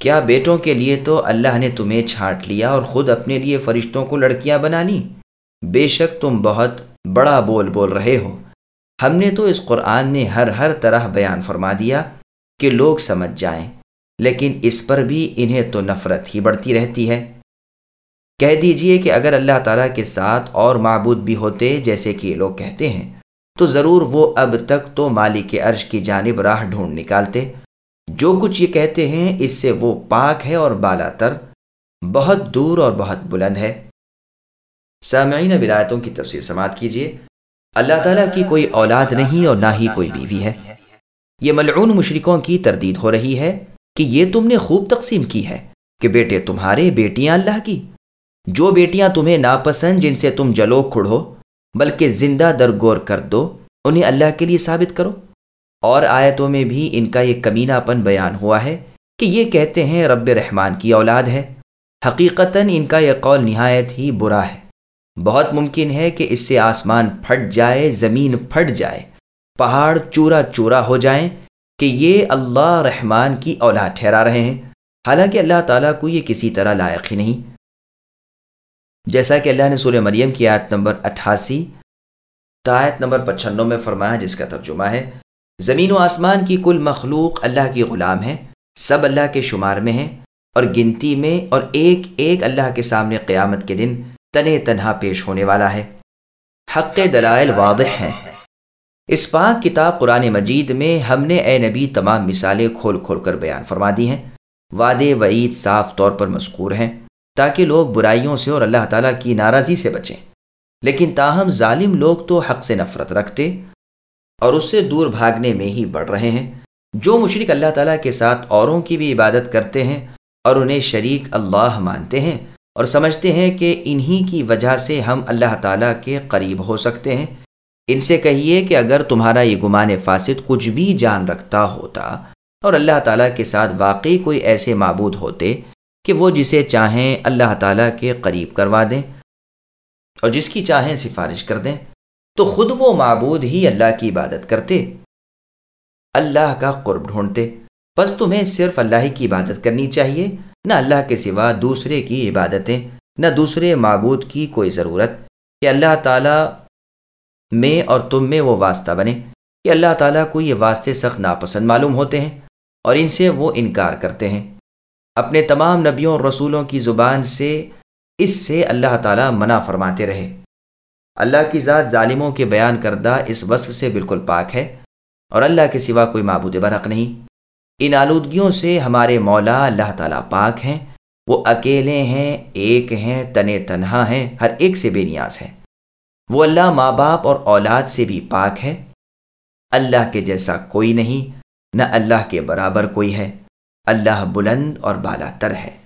کیا بیٹوں کے لیے تو اللہ نے تمہیں چھانٹ لیا اور خود اپنے لیے فرشتوں کو لڑکیاں بنا لی بے شک تم بہت بڑا بول بول رہے ہو۔ ہم نے تو اس قرآن میں ہر ہر طرح بیان فرما دیا کہ لوگ سمجھ جائیں، لیکن اس پر بھی انہیں تو نفرت ہی بڑھتی رہتی ہے۔ کہہ دیجیے کہ اگر اللہ تعالیٰ کے ساتھ اور معبود بھی ہوتے جیسے کہ یہ لوگ کہتے ہیں، تو ضرور وہ اب تک تو مالک عرش کی جانب راہ ڈھونڈ نکالتے۔ جو کچھ یہ کہتے ہیں، اس سے وہ پاک ہے اور بالا تر بہت دور اور بہت بلند ہے۔ سامعین ولایتوں کی تفصیل سماعت کیجیے اللہ تعالیٰ کی کوئی اولاد نہیں اور نہ ہی کوئی بیوی ہے۔ یہ ملعون مشرکوں کی تردید ہو رہی ہے کہ یہ تم نے خوب تقسیم کی ہے کہ بیٹے تمہارے، بیٹیاں اللہ کی۔ جو بیٹیاں تمہیں ناپسند، جن سے تم جلو کھڑو، بلکہ زندہ درگور کر دو، انہیں اللہ کے لیے ثابت کرو۔ اور آیتوں میں بھی ان کا یہ کمینہ پن بیان ہوا ہے کہ یہ کہتے ہیں رب رحمان کی اولاد ہے۔ حقیقتاً ان کا یہ قول نہایت ہی برا ہے۔ بہت ممکن ہے کہ اس سے آسمان پھٹ جائے، زمین پھٹ جائے، پہاڑ چورا چورا ہو جائیں کہ یہ اللہ رحمان کی اولاد ٹھہرا رہے ہیں۔ حالانکہ اللہ تعالیٰ کو یہ کسی طرح لائق ہی نہیں۔ جیسا کہ اللہ نے سورہ مریم کی آیت نمبر اٹھاسی تایت نمبر پچھنوں میں فرمایا، جس کا ترجمہ ہے زمین و آسمان کی کل مخلوق اللہ کی غلام ہے سب اللہ کے شمار میں ہیں اور گنتی میں اور ایک ایک اللہ کے سامنے قیامت کے دن تنے تنہا پیش ہونے والا ہے۔ حق دلائل واضح ہیں۔ اس پاک کتاب قرآن مجید میں ہم نے اے نبی تمام مثالیں کھول کھول کر بیان فرما دی ہیں۔ وعدے وعید صاف طور پر مذکور ہیں تاکہ لوگ برائیوں سے اور اللہ تعالیٰ کی ناراضی سے بچیں۔ لیکن تاہم ظالم لوگ تو حق سے نفرت رکھتے اور اس سے دور بھاگنے میں ہی بڑھ رہے ہیں۔ جو مشرق اللہ تعالیٰ کے ساتھ اوروں کی بھی عبادت کرتے ہیں اور انہیں شریک اللہ مانتے ہیں اور سمجھتے ہیں کہ انہی کی وجہ سے ہم اللہ تعالیٰ کے قریب ہو سکتے ہیں، ان سے کہیے کہ اگر تمہارا یہ گمان فاسد کچھ بھی جان رکھتا ہوتا اور اللہ تعالیٰ کے ساتھ واقعی کوئی ایسے معبود ہوتے کہ وہ جسے چاہیں اللہ تعالیٰ کے قریب کروا دیں اور جس کی چاہیں سفارش کر دیں۔ تو خود وہ معبود ہی اللہ کی عبادت کرتے۔ اللہ کا قرب ڈھونڈتے۔ بس تمہیں صرف اللہ ہی کی عبادت کرنی چاہیے، نہ اللہ کے سوا دوسرے کی عبادتیں، نہ دوسرے معبود کی کوئی ضرورت۔ کہ اللہ تعالیٰ میں اور تم میں وہ واسطہ بنے۔ کہ اللہ تعالیٰ کو یہ واسطے سخت ناپسند معلوم ہوتے ہیں اور ان سے وہ انکار کرتے ہیں۔ اپنے تمام نبیوں اور رسولوں کی زبان سے، اس سے اللہ تعالیٰ منع فرماتے رہے۔ اللہ کی ذات ظالموں کے بیان کردہ اس وصف سے بالکل پاک ہے اور اللہ کے سوا کوئی معبود برق نہیں۔ ان آلودگیوں سے ہمارے مولا اللہ تعالیٰ پاک ہیں۔ وہ اکیلے ہیں، ایک ہیں، تنے تنہا ہیں، ہر ایک سے بے نیاز ہے وہ اللہ ماں باپ اور اولاد سے بھی پاک ہے۔ اللہ کے جیسا کوئی نہیں، نہ اللہ کے برابر کوئی ہے۔ اللہ بلند اور بالا تر ہے۔